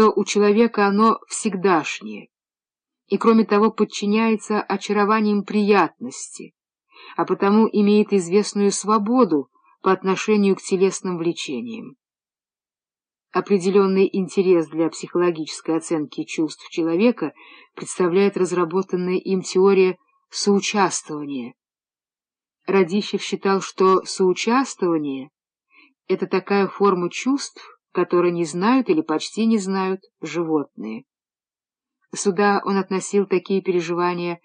что у человека оно всегдашнее, и, кроме того, подчиняется очарованиям приятности, а потому имеет известную свободу по отношению к телесным влечениям. Определенный интерес для психологической оценки чувств человека представляет разработанная им теория соучаствования. Радищев считал, что соучаствование — это такая форма чувств, которые не знают или почти не знают животные. Сюда он относил такие переживания,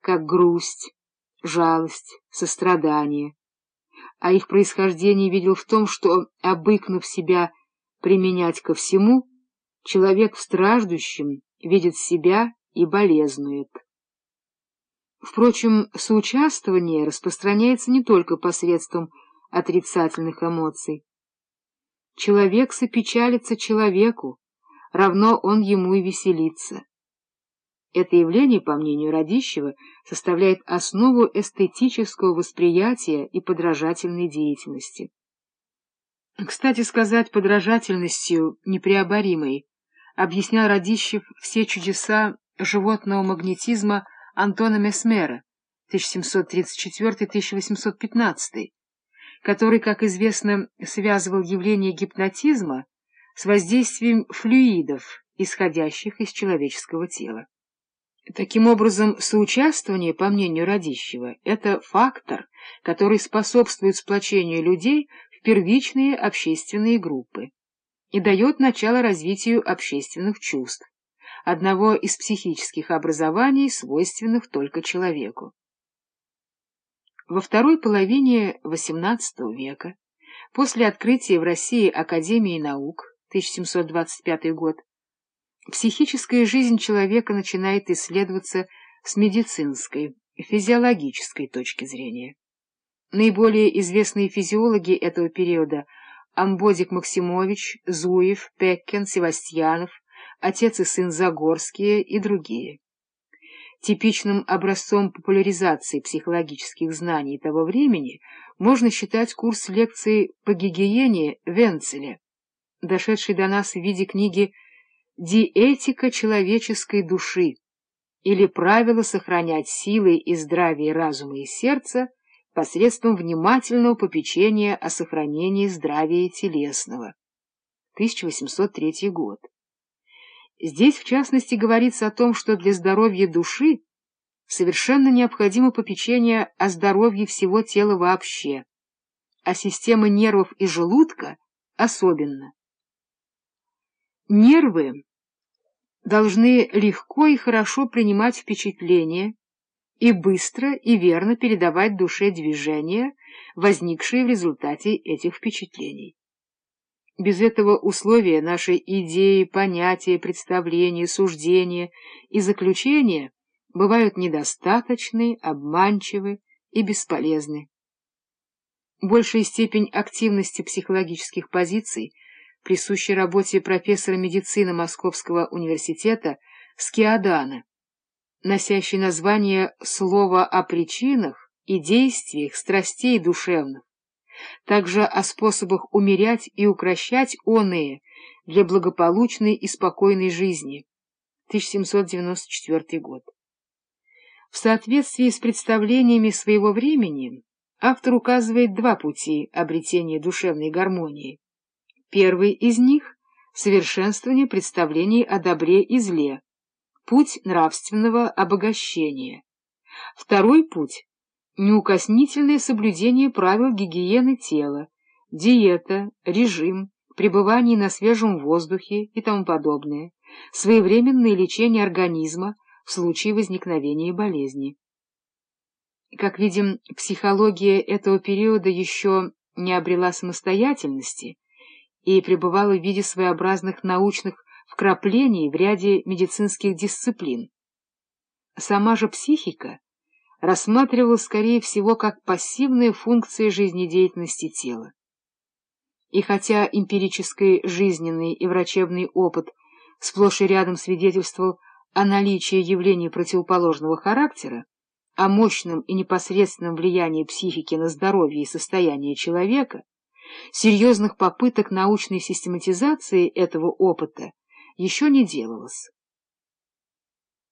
как грусть, жалость, сострадание, а их происхождение видел в том, что, обыкнув себя применять ко всему, человек в страждущем видит себя и болезнует. Впрочем, соучаствование распространяется не только посредством отрицательных эмоций. Человек сопечалится человеку, равно он ему и веселится. Это явление, по мнению Радищева, составляет основу эстетического восприятия и подражательной деятельности. Кстати сказать, подражательностью непреоборимой объяснял Радищев все чудеса животного магнетизма Антона Месмера 1734-1815, который, как известно, связывал явление гипнотизма с воздействием флюидов, исходящих из человеческого тела. Таким образом, соучаствование, по мнению Радищева, это фактор, который способствует сплочению людей в первичные общественные группы и дает начало развитию общественных чувств, одного из психических образований, свойственных только человеку. Во второй половине XVIII века, после открытия в России Академии наук, 1725 год, Психическая жизнь человека начинает исследоваться с медицинской, физиологической точки зрения. Наиболее известные физиологи этого периода – Амбодик Максимович, Зуев, Пеккен, Севастьянов, отец и сын Загорские и другие. Типичным образцом популяризации психологических знаний того времени можно считать курс лекций по гигиене Венцеля, дошедший до нас в виде книги диэтика человеческой души или правило сохранять силы и здравие разума и сердца посредством внимательного попечения о сохранении здравия телесного. 1803 год. Здесь, в частности, говорится о том, что для здоровья души совершенно необходимо попечение о здоровье всего тела вообще, а системы нервов и желудка особенно. Нервы должны легко и хорошо принимать впечатления и быстро и верно передавать душе движения, возникшие в результате этих впечатлений. Без этого условия наши идеи, понятия, представления, суждения и заключения бывают недостаточны, обманчивы и бесполезны. Большая степень активности психологических позиций – присущей работе профессора медицины Московского университета Скиадана, носящей название «Слово о причинах и действиях страстей душевных», также о способах умерять и укращать оные для благополучной и спокойной жизни. 1794 год. В соответствии с представлениями своего времени автор указывает два пути обретения душевной гармонии. Первый из них — совершенствование представлений о добре и зле, путь нравственного обогащения. Второй путь — неукоснительное соблюдение правил гигиены тела, диета, режим, пребывание на свежем воздухе и тому подобное, своевременное лечение организма в случае возникновения болезни. Как видим, психология этого периода еще не обрела самостоятельности, и пребывала в виде своеобразных научных вкраплений в ряде медицинских дисциплин. Сама же психика рассматривалась, скорее всего, как пассивная функция жизнедеятельности тела. И хотя эмпирический жизненный и врачебный опыт сплошь и рядом свидетельствовал о наличии явлений противоположного характера, о мощном и непосредственном влиянии психики на здоровье и состояние человека, серьезных попыток научной систематизации этого опыта еще не делалось.